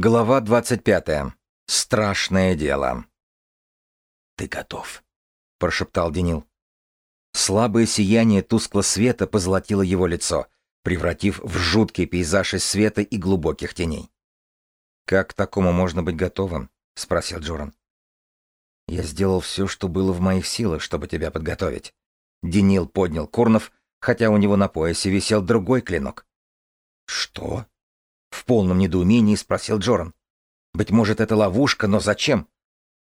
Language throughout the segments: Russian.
Глава 25. Страшное дело. «Ты готов», — прошептал Денил. Слабое сияние тускло света позолотило его лицо, превратив в жуткий пейзаж из света и глубоких теней. «Как к такому можно быть готовым?» — спросил Джоран. «Я сделал все, что было в моих силах, чтобы тебя подготовить». Денил поднял Курнов, хотя у него на поясе висел другой клинок. «Что?» В полном недоумении спросил Джоран. «Быть может, это ловушка, но зачем?»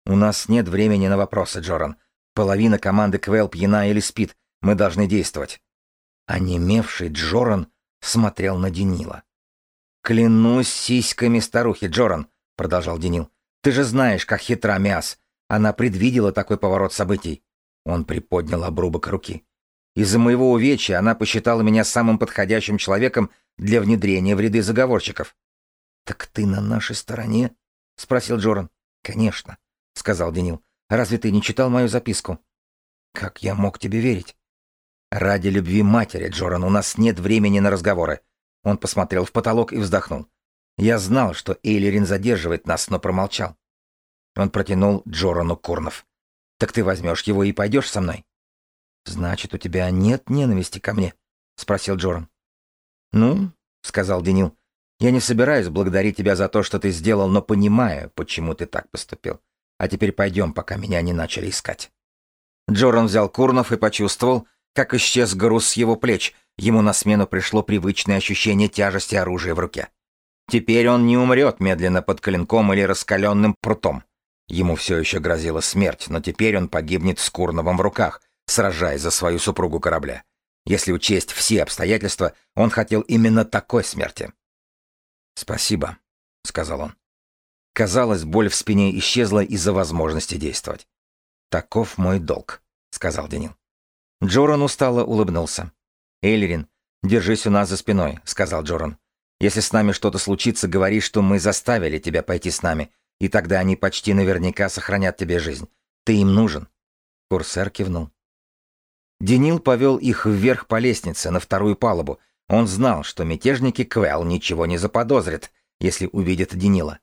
«У нас нет времени на вопросы, Джоран. Половина команды Квел пьяна или спит. Мы должны действовать». Онемевший Джоран смотрел на Денила. «Клянусь сиськами старухи, Джоран», — продолжал Денил. «Ты же знаешь, как хитра Миас. Она предвидела такой поворот событий». Он приподнял обрубок руки. Из-за моего увечья она посчитала меня самым подходящим человеком для внедрения в ряды заговорщиков. «Так ты на нашей стороне?» — спросил Джоран. «Конечно», — сказал Денил. «Разве ты не читал мою записку?» «Как я мог тебе верить?» «Ради любви матери, Джоран, у нас нет времени на разговоры». Он посмотрел в потолок и вздохнул. «Я знал, что Эйлерин задерживает нас, но промолчал». Он протянул Джорану Курнов. «Так ты возьмешь его и пойдешь со мной?» «Значит, у тебя нет ненависти ко мне?» — спросил Джоран. «Ну», — сказал Денил, — «я не собираюсь благодарить тебя за то, что ты сделал, но понимаю, почему ты так поступил. А теперь пойдем, пока меня не начали искать». Джоран взял Курнов и почувствовал, как исчез груз с его плеч. Ему на смену пришло привычное ощущение тяжести оружия в руке. Теперь он не умрет медленно под клинком или раскаленным прутом. Ему все еще грозила смерть, но теперь он погибнет с Курновым в руках, сражаясь за свою супругу корабля. Если учесть все обстоятельства, он хотел именно такой смерти. «Спасибо», — сказал он. Казалось, боль в спине исчезла из-за возможности действовать. «Таков мой долг», — сказал Денил. Джоран устало улыбнулся. «Эйлерин, держись у нас за спиной», — сказал Джоран. «Если с нами что-то случится, говори, что мы заставили тебя пойти с нами, и тогда они почти наверняка сохранят тебе жизнь. Ты им нужен». Курсер кивнул. Денил повел их вверх по лестнице на вторую палубу. Он знал, что мятежники Квел ничего не заподозрят, если увидят Денила.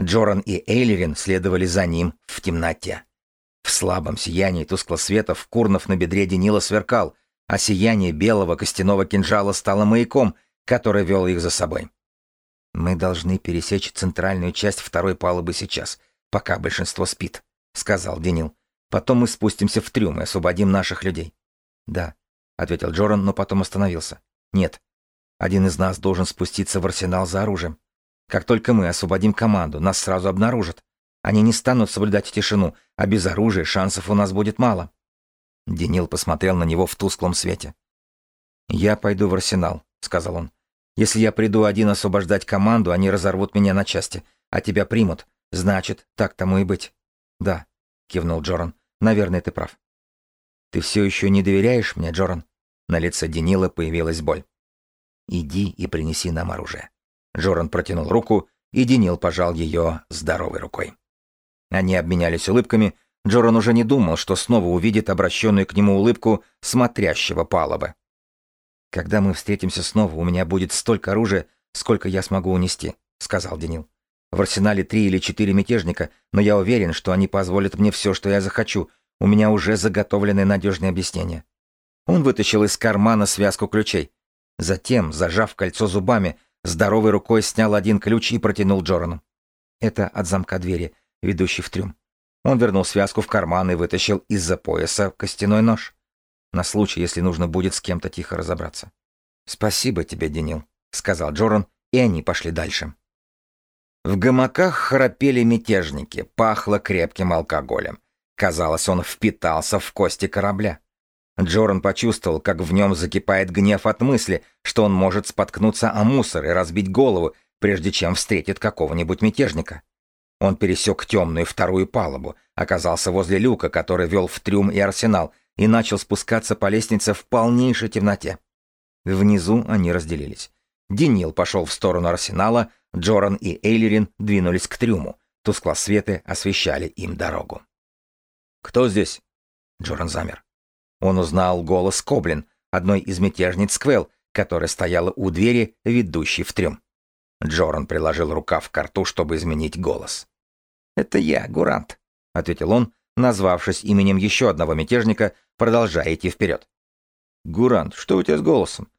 Джоран и Эйлерин следовали за ним в темноте. В слабом сиянии тусклосветов Курнов на бедре Денила сверкал, а сияние белого костяного кинжала стало маяком, который вел их за собой. «Мы должны пересечь центральную часть второй палубы сейчас, пока большинство спит», — сказал Денил. «Потом мы спустимся в трюм и освободим наших людей». «Да», — ответил Джоран, но потом остановился. «Нет. Один из нас должен спуститься в арсенал за оружием. Как только мы освободим команду, нас сразу обнаружат. Они не станут соблюдать тишину, а без оружия шансов у нас будет мало». Денил посмотрел на него в тусклом свете. «Я пойду в арсенал», — сказал он. «Если я приду один освобождать команду, они разорвут меня на части, а тебя примут. Значит, так тому и быть». «Да», — кивнул Джоран. «Наверное, ты прав». Ты все еще не доверяешь мне, Джоран? На лице Денила появилась боль. Иди и принеси нам оружие. Джоран протянул руку, и Денил пожал ее здоровой рукой. Они обменялись улыбками. Джоран уже не думал, что снова увидит обращенную к нему улыбку смотрящего палубы. «Когда мы встретимся снова, у меня будет столько оружия, сколько я смогу унести», — сказал Денил. «В арсенале три или четыре мятежника, но я уверен, что они позволят мне все, что я захочу, у меня уже заготовлены надежные объяснения. Он вытащил из кармана связку ключей. Затем, зажав кольцо зубами, здоровой рукой снял один ключ и протянул Джорану. Это от замка двери, ведущей в трюм. Он вернул связку в карман и вытащил из-за пояса костяной нож. На случай, если нужно будет с кем-то тихо разобраться. «Спасибо тебе, Денил», — сказал Джоран, и они пошли дальше. В гамаках храпели мятежники, пахло крепким алкоголем. Казалось, он впитался в кости корабля. Джоран почувствовал, как в нем закипает гнев от мысли, что он может споткнуться о мусор и разбить голову, прежде чем встретит какого-нибудь мятежника. Он пересек темную вторую палубу, оказался возле люка, который вел в трюм и арсенал, и начал спускаться по лестнице в полнейшей темноте. Внизу они разделились. Денил пошел в сторону арсенала, Джоран и Эйлерин двинулись к трюму. Тусклосветы освещали им дорогу. «Кто здесь?» Джоран замер. Он узнал голос Коблин, одной из мятежниц Квел, которая стояла у двери, ведущей в трюм. Джоран приложил рукав к рту, чтобы изменить голос. «Это я, Гурант», — ответил он, назвавшись именем еще одного мятежника, продолжая идти вперед. «Гурант, что у тебя с голосом?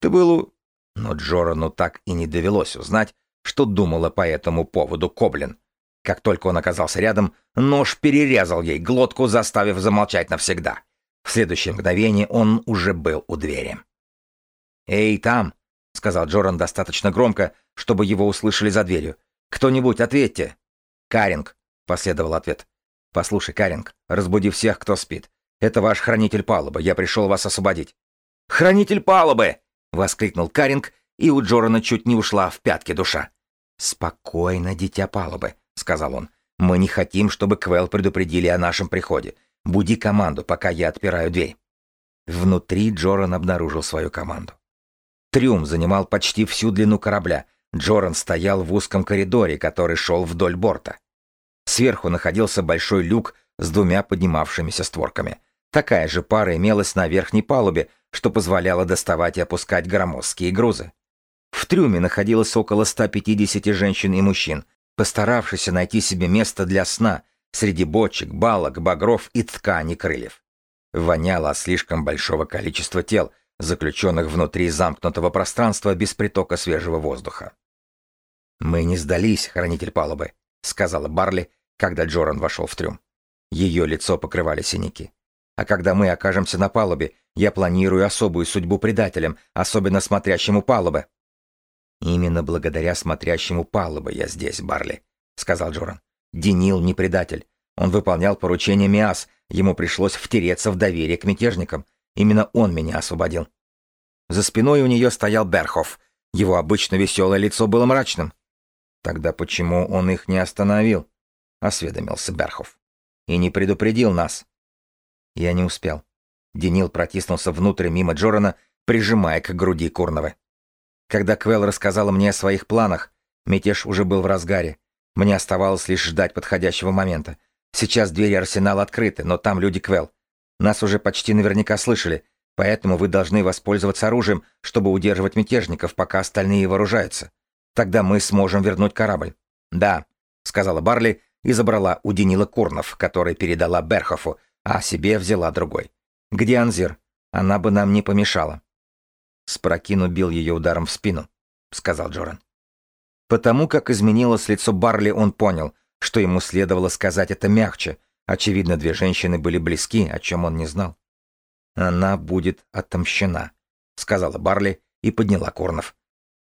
Ты был у...» Но Джорану так и не довелось узнать, что думала по этому поводу Коблин. Как только он оказался рядом, нож перерезал ей глотку, заставив замолчать навсегда. В следующее мгновение он уже был у двери. «Эй, там!» — сказал Джоран достаточно громко, чтобы его услышали за дверью. «Кто-нибудь, ответьте!» «Каринг!» — последовал ответ. «Послушай, Каринг, разбуди всех, кто спит. Это ваш хранитель палубы, я пришел вас освободить». «Хранитель палубы!» — воскликнул Каринг, и у Джорана чуть не ушла в пятки душа. «Спокойно, дитя палубы», — сказал он. «Мы не хотим, чтобы Квел предупредили о нашем приходе. Буди команду, пока я отпираю дверь». Внутри Джоран обнаружил свою команду. Трюм занимал почти всю длину корабля. Джоран стоял в узком коридоре, который шел вдоль борта. Сверху находился большой люк с двумя поднимавшимися створками. Такая же пара имелась на верхней палубе, что позволяло доставать и опускать громоздкие грузы. В трюме находилось около 150 женщин и мужчин, постаравшихся найти себе место для сна среди бочек, балок, багров и тканей крыльев. Воняло от слишком большого количества тел, заключенных внутри замкнутого пространства без притока свежего воздуха. «Мы не сдались, хранитель палубы», — сказала Барли, когда Джоран вошел в трюм. Ее лицо покрывали синяки. «А когда мы окажемся на палубе, я планирую особую судьбу предателям, особенно смотрящему палубы». «Именно благодаря смотрящему палубы я здесь, Барли», — сказал Джоран. «Денил не предатель. Он выполнял поручение Миас, ему пришлось втереться в доверие к мятежникам. Именно он меня освободил». За спиной у нее стоял Берхов. Его обычно веселое лицо было мрачным. «Тогда почему он их не остановил?» — осведомился Берхов. «И не предупредил нас». Я не успел. Денил протиснулся внутрь мимо Джорана, прижимая к груди Курновы. Когда Квел рассказала мне о своих планах, мятеж уже был в разгаре. Мне оставалось лишь ждать подходящего момента. Сейчас двери арсенала открыты, но там люди Квел. Нас уже почти наверняка слышали, поэтому вы должны воспользоваться оружием, чтобы удерживать мятежников, пока остальные вооружаются. Тогда мы сможем вернуть корабль. Да, сказала Барли и забрала у Денила Курнов, который передала Берхофу, а себе взяла другой. Где Анзир? Она бы нам не помешала. Спрокин убил ее ударом в спину, сказал Джоран. Потому как изменилось лицо Барли, он понял, что ему следовало сказать это мягче. Очевидно, две женщины были близки, о чем он не знал. Она будет отомщена, сказала Барли и подняла Корнов.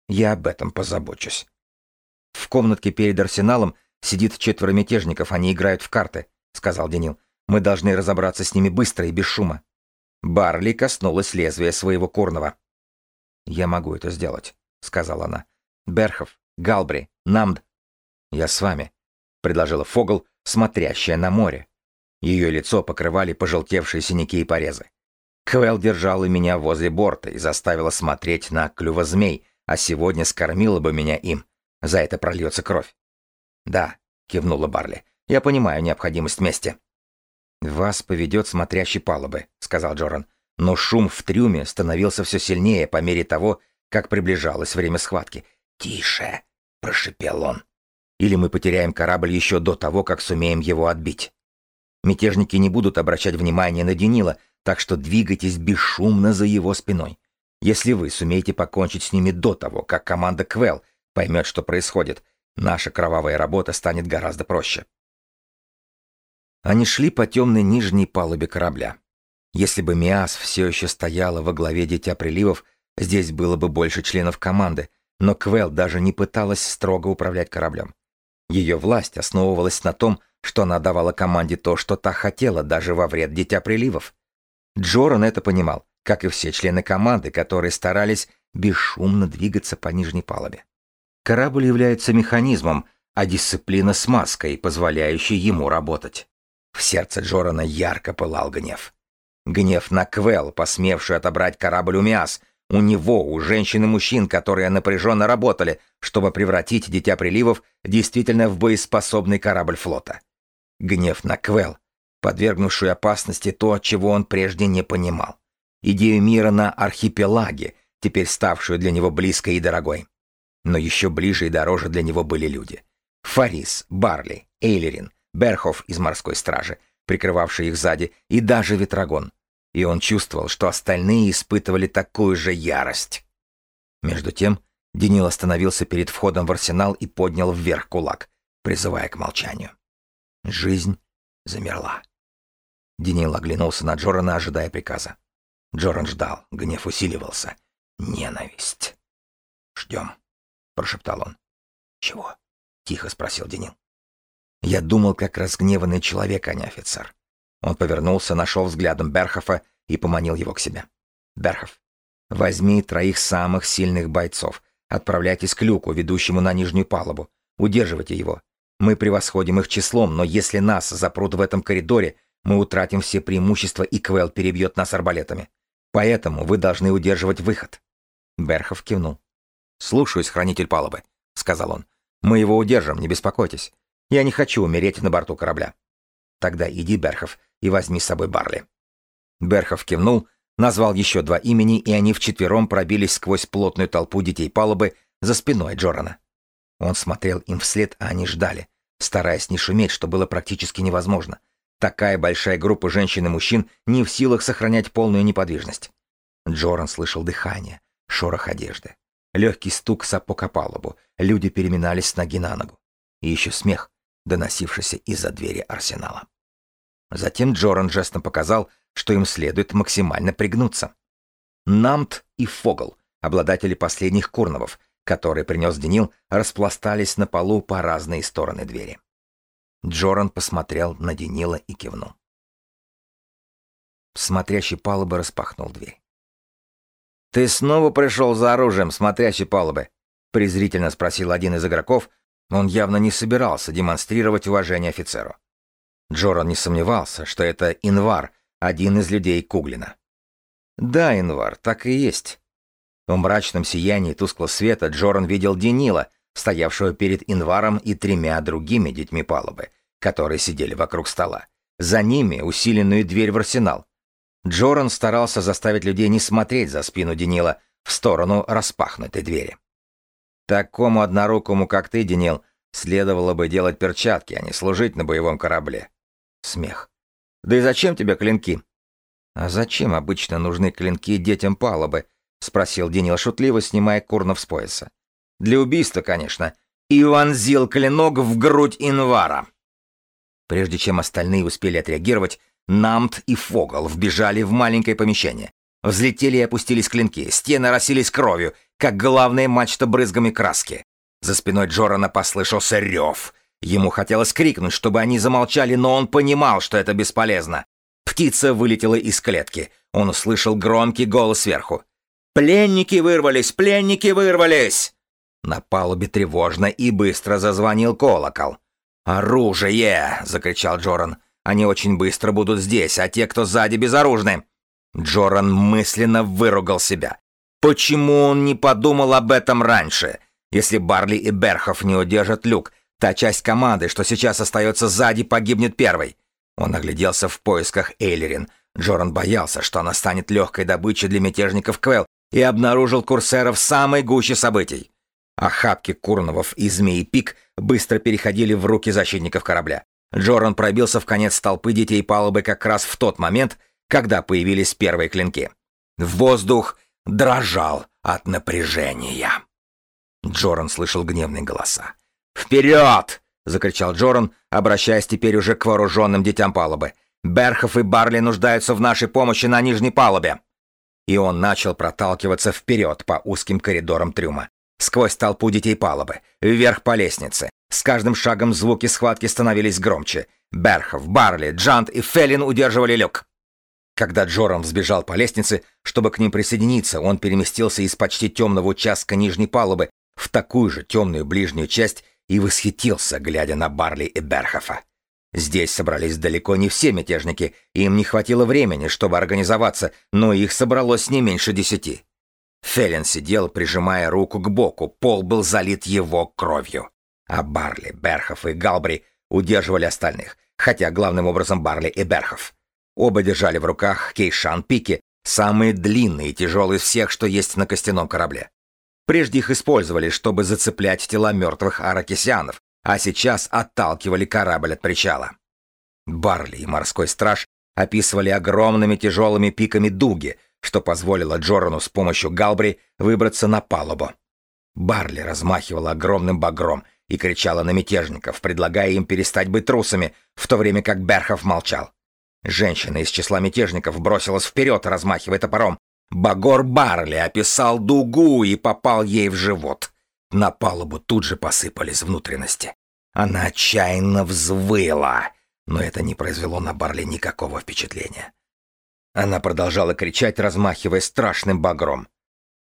Я об этом позабочусь. В комнатке перед арсеналом сидит четверо мятежников, они играют в карты, сказал Денил. Мы должны разобраться с ними быстро и без шума. Барли коснулась лезвия своего корного. «Я могу это сделать», — сказала она. «Берхов, Галбри, Намд». «Я с вами», — предложила Фогл, смотрящая на море. Ее лицо покрывали пожелтевшие синяки и порезы. Квел держала меня возле борта и заставила смотреть на клювозмей, а сегодня скормила бы меня им. За это прольется кровь. «Да», — кивнула Барли, — «я понимаю необходимость мести». «Вас поведет смотрящий палубы», — сказал Джоран. Но шум в трюме становился все сильнее по мере того, как приближалось время схватки. «Тише!» — прошипел он. «Или мы потеряем корабль еще до того, как сумеем его отбить». Мятежники не будут обращать внимания на Денила, так что двигайтесь бесшумно за его спиной. Если вы сумеете покончить с ними до того, как команда Квел поймет, что происходит, наша кровавая работа станет гораздо проще. Они шли по темной нижней палубе корабля. Если бы Миас все еще стояла во главе Дитя Приливов, здесь было бы больше членов команды, но Квел даже не пыталась строго управлять кораблем. Ее власть основывалась на том, что она давала команде то, что та хотела, даже во вред Дитя Приливов. Джоран это понимал, как и все члены команды, которые старались бесшумно двигаться по нижней палубе. Корабль является механизмом, а дисциплина смазкой, позволяющей ему работать. В сердце Джорана ярко пылал гнев. Гнев на Квел, посмевшую отобрать корабль у Миас, у него, у женщин и мужчин, которые напряженно работали, чтобы превратить Дитя Приливов действительно в боеспособный корабль флота. Гнев на Квел, подвергнувшую опасности то, чего он прежде не понимал. Идею мира на архипелаге, теперь ставшую для него близкой и дорогой. Но еще ближе и дороже для него были люди. Фарис, Барли, Эйлерин, Берхов из морской стражи, прикрывавший их сзади, и даже Ветрогон. И он чувствовал, что остальные испытывали такую же ярость. Между тем, Денил остановился перед входом в арсенал и поднял вверх кулак, призывая к молчанию. Жизнь замерла. Денил оглянулся на Джорана, ожидая приказа. Джоран ждал, гнев усиливался. Ненависть. «Ждем», — прошептал он. «Чего?» — тихо спросил Денил. Я думал, как разгневанный человек, а не офицер. Он повернулся, нашел взглядом Берхофа и поманил его к себе. «Берхов, возьми троих самых сильных бойцов, отправляйтесь к люку, ведущему на нижнюю палубу. Удерживайте его. Мы превосходим их числом, но если нас запрут в этом коридоре, мы утратим все преимущества, и Квел перебьет нас арбалетами. Поэтому вы должны удерживать выход». Берхов кивнул. «Слушаюсь, хранитель палубы», — сказал он. «Мы его удержим, не беспокойтесь. Я не хочу умереть на борту корабля». «Тогда иди, Берхов, и возьми с собой Барли». Берхов кивнул, назвал еще два имени, и они вчетвером пробились сквозь плотную толпу детей палубы за спиной Джорана. Он смотрел им вслед, а они ждали, стараясь не шуметь, что было практически невозможно. Такая большая группа женщин и мужчин не в силах сохранять полную неподвижность. Джоран слышал дыхание, шорох одежды, легкий стук сапог о палубу, люди переминались с ноги на ногу. И еще смех, доносившийся из-за двери арсенала. Затем Джоран жестом показал, что им следует максимально пригнуться. Намт и Фогл, обладатели последних курновов, которые принес Денил, распластались на полу по разные стороны двери. Джоран посмотрел на Денила и кивнул. Смотрящий палубы распахнул дверь. «Ты снова пришел за оружием, смотрящий палубы?» — презрительно спросил один из игроков. Он явно не собирался демонстрировать уважение офицеру. Джоран не сомневался, что это Инвар, один из людей Куглина. «Да, Инвар, так и есть». В мрачном сиянии тусклого света Джоран видел Денила, стоявшего перед Инваром и тремя другими детьми палубы, которые сидели вокруг стола. За ними усиленную дверь в арсенал. Джоран старался заставить людей не смотреть за спину Денила в сторону распахнутой двери. Такому однорукому, как ты, Денил, следовало бы делать перчатки, а не служить на боевом корабле. Смех. Да и зачем тебе клинки? А зачем обычно нужны клинки детям палубы? Спросил Денил шутливо, снимая курнов с пояса. Для убийства, конечно. И вонзил клинок в грудь Инвара. Прежде чем остальные успели отреагировать, Намт и Фогл вбежали в маленькое помещение. Взлетели и опустились клинки, стены росились кровью, как главная мачта брызгами краски. За спиной Джорана послышался рев. Ему хотелось крикнуть, чтобы они замолчали, но он понимал, что это бесполезно. Птица вылетела из клетки. Он услышал громкий голос сверху. «Пленники вырвались! Пленники вырвались!» На палубе тревожно и быстро зазвонил колокол. «Оружие!» — закричал Джоран. «Они очень быстро будут здесь, а те, кто сзади, безоружны!» Джоран мысленно выругал себя. Почему он не подумал об этом раньше? Если Барли и Берхов не удержат люк, та часть команды, что сейчас остается сзади, погибнет первой. Он огляделся в поисках Эйлерин. Джоран боялся, что она станет легкой добычей для мятежников Квел, и обнаружил курсеров в самой гуще событий. Охапки Курновов и Змеи Пик быстро переходили в руки защитников корабля. Джоран пробился в конец толпы детей палубы как раз в тот момент, когда появились первые клинки. Воздух дрожал от напряжения. Джоран слышал гневные голоса. «Вперед!» — закричал Джоран, обращаясь теперь уже к вооруженным детям палубы. «Берхов и Барли нуждаются в нашей помощи на нижней палубе!» И он начал проталкиваться вперед по узким коридорам трюма. Сквозь толпу детей палубы, вверх по лестнице. С каждым шагом звуки схватки становились громче. Берхов, Барли, Джант и Феллин удерживали люк. Когда Джоран взбежал по лестнице, чтобы к ним присоединиться, он переместился из почти темного участка нижней палубы в такую же темную ближнюю часть и восхитился, глядя на Барли и Берхофа. Здесь собрались далеко не все мятежники, им не хватило времени, чтобы организоваться, но их собралось не меньше десяти. Феллен сидел, прижимая руку к боку, пол был залит его кровью. А Барли, Берхов и Галбри удерживали остальных, хотя главным образом Барли и Берхов. Оба держали в руках кейшан-пики, самые длинные и тяжелые из всех, что есть на костяном корабле. Прежде их использовали, чтобы зацеплять тела мертвых аракисианов, а сейчас отталкивали корабль от причала. Барли и морской страж описывали огромными тяжелыми пиками дуги, что позволило Джорану с помощью Галбри выбраться на палубу. Барли размахивала огромным багром и кричала на мятежников, предлагая им перестать быть трусами, в то время как Берхов молчал. Женщина из числа мятежников бросилась вперед, размахивая топором. Багор Барли описал дугу и попал ей в живот. На палубу тут же посыпались внутренности. Она отчаянно взвыла, но это не произвело на Барли никакого впечатления. Она продолжала кричать, размахивая страшным багром.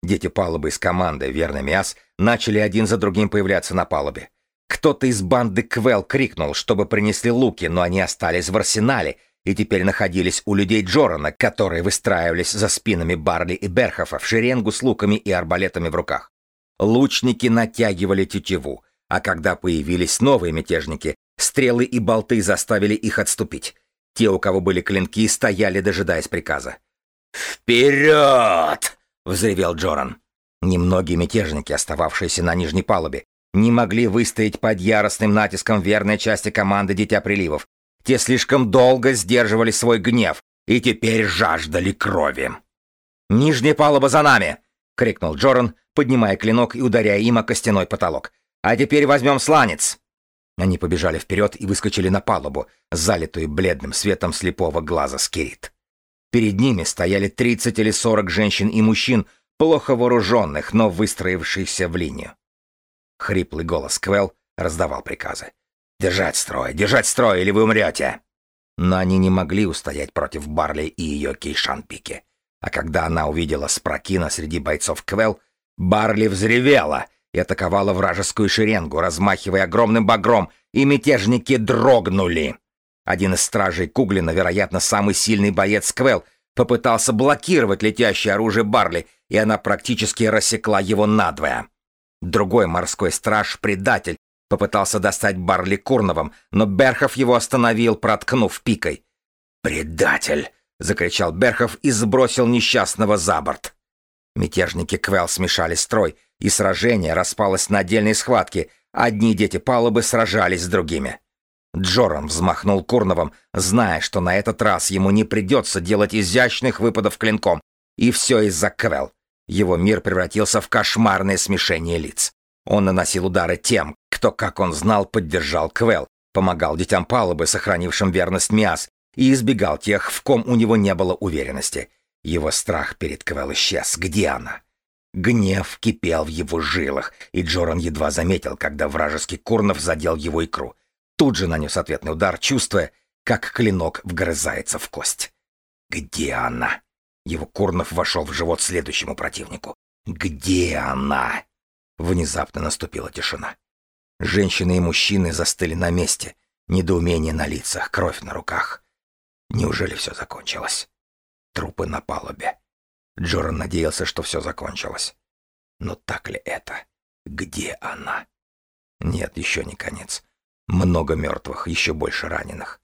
Дети палубы из команды «Верный Миас» начали один за другим появляться на палубе. Кто-то из банды Квел крикнул, чтобы принесли луки, но они остались в арсенале и теперь находились у людей Джорана, которые выстраивались за спинами Барли и Берхофа в шеренгу с луками и арбалетами в руках. Лучники натягивали тетиву, а когда появились новые мятежники, стрелы и болты заставили их отступить. Те, у кого были клинки, стояли, дожидаясь приказа. «Вперед!» — взревел Джоран. Немногие мятежники, остававшиеся на нижней палубе, не могли выстоять под яростным натиском верной части команды Дитя Приливов. Те слишком долго сдерживали свой гнев и теперь жаждали крови. «Нижняя палуба за нами!» — крикнул Джоран, поднимая клинок и ударяя им о костяной потолок. «А теперь возьмем сланец!» Они побежали вперед и выскочили на палубу, залитую бледным светом слепого глаза Скирит. Перед ними стояли 30 или 40 женщин и мужчин, плохо вооруженных, но выстроившихся в линию. Хриплый голос Квел раздавал приказы. «Держать строй! Держать строй, или вы умрете!» Но они не могли устоять против Барли и ее Кейшан-Пики. А когда она увидела Спрокина среди бойцов Квел, Барли взревела и атаковала вражескую шеренгу, размахивая огромным багром, и мятежники дрогнули. Один из стражей Куглина, вероятно, самый сильный боец Квел, попытался блокировать летящее оружие Барли, и она практически рассекла его надвое. Другой морской страж, предатель, попытался достать Барли Курновым, но Берхов его остановил, проткнув пикой. «Предатель!» — закричал Берхов и сбросил несчастного за борт. Мятежники Квел смешали строй, и сражение распалось на отдельные схватки. Одни дети палубы сражались с другими. Джоран взмахнул Курновым, зная, что на этот раз ему не придется делать изящных выпадов клинком. И все из-за Квел. Его мир превратился в кошмарное смешение лиц. Он наносил удары тем, кто, как он знал, поддержал Квел, помогал детям палубы, сохранившим верность Миас, и избегал тех, в ком у него не было уверенности. Его страх перед Квел исчез. Где она? Гнев кипел в его жилах, и Джоран едва заметил, когда вражеский Курнов задел его икру. Тут же нанес ответный удар, чувствуя, как клинок вгрызается в кость. Где она? Его Курнов вошел в живот следующему противнику. Где она? Внезапно наступила тишина. Женщины и мужчины застыли на месте, недоумение на лицах, кровь на руках. Неужели все закончилось? Трупы на палубе. Джоран надеялся, что все закончилось. Но так ли это? Где она? Нет, еще не конец. Много мертвых, еще больше раненых.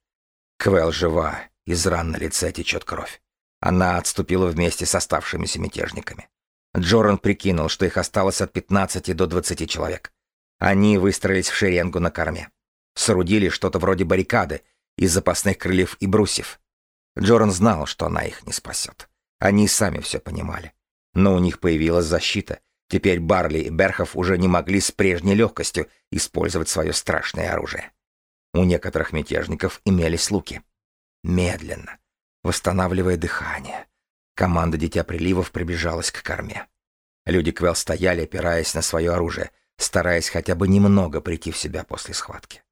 Квел жива, из ран на лице течет кровь. Она отступила вместе с оставшимися мятежниками. Джоран прикинул, что их осталось от 15 до 20 человек. Они выстроились в шеренгу на корме. Соорудили что-то вроде баррикады из запасных крыльев и брусьев. Джоран знал, что она их не спасет. Они сами все понимали. Но у них появилась защита. Теперь Барли и Берхов уже не могли с прежней легкостью использовать свое страшное оружие. У некоторых мятежников имелись луки. Медленно, восстанавливая дыхание, команда Дитя Приливов приближалась к корме. Люди Квел стояли, опираясь на свое оружие, стараясь хотя бы немного прийти в себя после схватки.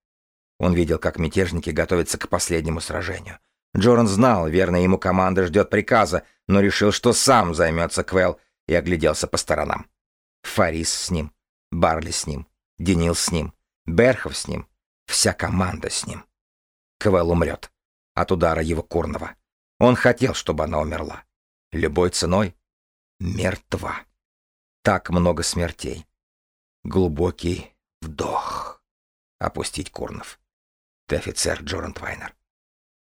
Он видел, как мятежники готовятся к последнему сражению. Джоран знал, верно, ему команда ждет приказа, но решил, что сам займется Квел, и огляделся по сторонам. Фарис с ним, Барли с ним, Денил с ним, Берхов с ним, вся команда с ним. Квел умрет от удара его курного. Он хотел, чтобы она умерла. Любой ценой. Мертва. Так много смертей. Глубокий вдох. Опустить Курнов. Ты офицер, Джоран Твайнер.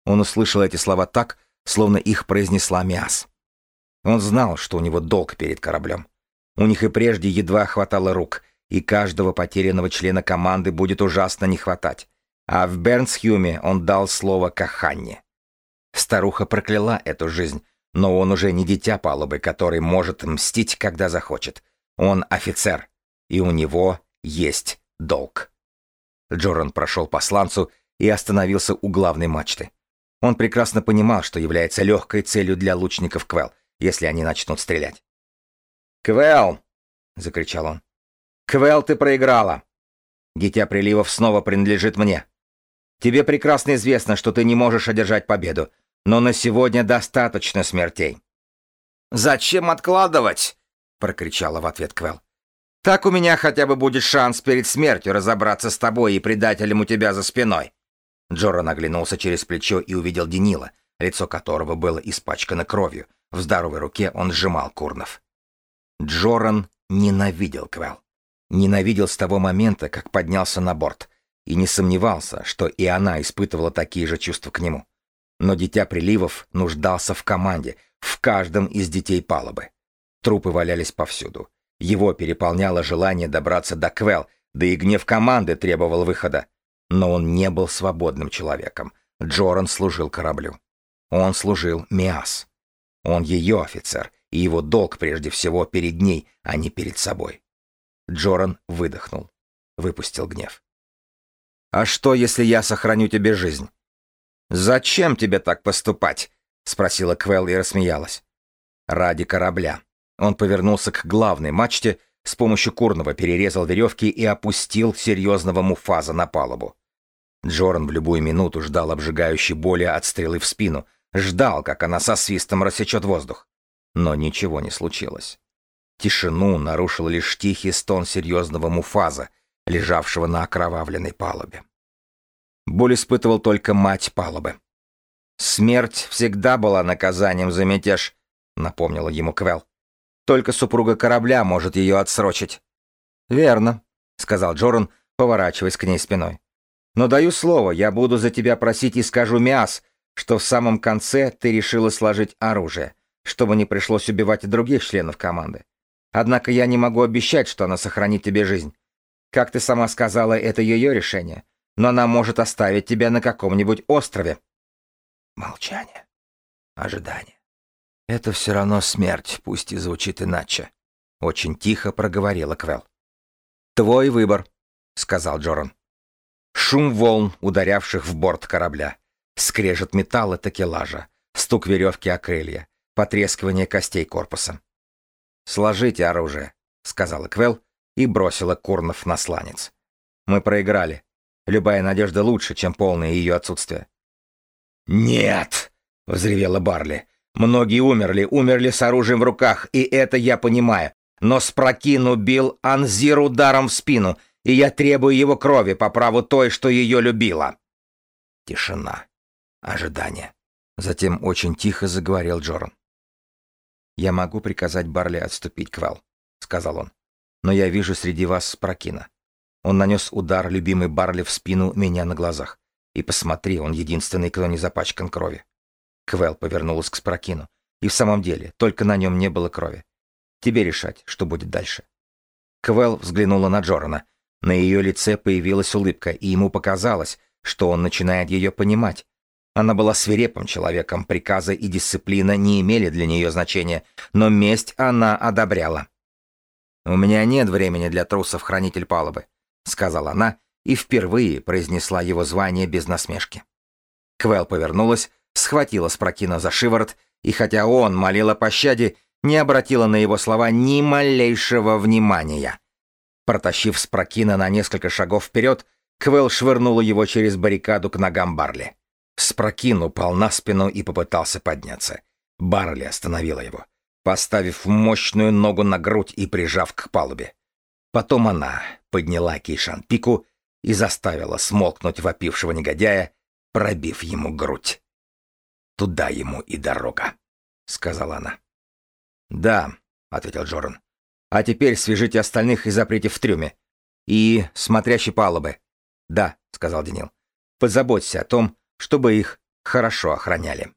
Он услышал эти слова так, словно их произнесла Миас. Он знал, что у него долг перед кораблем. У них и прежде едва хватало рук, и каждого потерянного члена команды будет ужасно не хватать. А в Бернсхюме он дал слово Каханне. Старуха прокляла эту жизнь, но он уже не дитя палубы, который может мстить, когда захочет. Он офицер, и у него есть долг. Джоран прошел по сланцу и остановился у главной мачты. Он прекрасно понимал, что является легкой целью для лучников Квел, если они начнут стрелять. «Квел!» — закричал он. «Квел, ты проиграла! Дитя приливов снова принадлежит мне. Тебе прекрасно известно, что ты не можешь одержать победу, но на сегодня достаточно смертей». «Зачем откладывать?» — прокричала в ответ Квел. «Так у меня хотя бы будет шанс перед смертью разобраться с тобой и предателем у тебя за спиной». Джоран оглянулся через плечо и увидел Денила, лицо которого было испачкано кровью. В здоровой руке он сжимал Курнов. Джоран ненавидел Квел. Ненавидел с того момента, как поднялся на борт, и не сомневался, что и она испытывала такие же чувства к нему. Но Дитя Приливов нуждался в команде, в каждом из детей палубы. Трупы валялись повсюду. Его переполняло желание добраться до Квел, да и гнев команды требовал выхода. Но он не был свободным человеком. Джоран служил кораблю. Он служил Миас. Он ее офицер, и его долг прежде всего перед ней, а не перед собой. Джоран выдохнул, выпустил гнев. «А что, если я сохраню тебе жизнь?» «Зачем тебе так поступать?» — спросила Квелл и рассмеялась. «Ради корабля». Он повернулся к главной мачте, с помощью курного перерезал веревки и опустил серьезного муфаза на палубу. Джоран в любую минуту ждал обжигающей боли от стрелы в спину, ждал, как она со свистом рассечет воздух. Но ничего не случилось. Тишину нарушил лишь тихий стон серьезного муфаза, лежавшего на окровавленной палубе. Боль испытывал только мать палубы. «Смерть всегда была наказанием за мятеж», — напомнила ему Квел. «Только супруга корабля может ее отсрочить». «Верно», — сказал Джоран, поворачиваясь к ней спиной. «Но даю слово, я буду за тебя просить и скажу Миас, что в самом конце ты решила сложить оружие, чтобы не пришлось убивать других членов команды. Однако я не могу обещать, что она сохранит тебе жизнь. Как ты сама сказала, это ее решение, но она может оставить тебя на каком-нибудь острове. Молчание. Ожидание. Это все равно смерть, пусть и звучит иначе. Очень тихо проговорила Квел. Твой выбор, сказал Джоран. Шум волн, ударявших в борт корабля скрежет металла такелажа, стук веревки о крылья, потрескивание костей корпуса. «Сложите оружие», — сказала Квел и бросила Курнов на сланец. «Мы проиграли. Любая надежда лучше, чем полное ее отсутствие». «Нет!» — взревела Барли. «Многие умерли, умерли с оружием в руках, и это я понимаю. Но Спрокин убил Анзир ударом в спину, и я требую его крови по праву той, что ее любила». Тишина. Ожидание. Затем очень тихо заговорил Джоран. «Я могу приказать Барли отступить, Квал», — сказал он. «Но я вижу среди вас Спрокина. Он нанес удар любимый Барли в спину меня на глазах. И посмотри, он единственный, кто не запачкан крови». Квел повернулась к Спрокину. И в самом деле, только на нем не было крови. Тебе решать, что будет дальше. Квел взглянула на Джорана. На ее лице появилась улыбка, и ему показалось, что он начинает ее понимать, она была свирепым человеком, приказы и дисциплина не имели для нее значения, но месть она одобряла. «У меня нет времени для трусов, хранитель палубы», — сказала она и впервые произнесла его звание без насмешки. Квел повернулась, схватила Спрокина за шиворот, и хотя он молил о пощаде, не обратила на его слова ни малейшего внимания. Протащив Спрокина на несколько шагов вперед, Квел швырнула его через баррикаду к ногам Барли. Спрокин упал на спину и попытался подняться. Барли остановила его, поставив мощную ногу на грудь и прижав к палубе. Потом она подняла Кейшан пику и заставила смолкнуть вопившего негодяя, пробив ему грудь. «Туда ему и дорога», — сказала она. «Да», — ответил Джоран. «А теперь свяжите остальных и заприте в трюме. И смотрящий палубы». «Да», — сказал Денил. «Позаботься о том, чтобы их хорошо охраняли.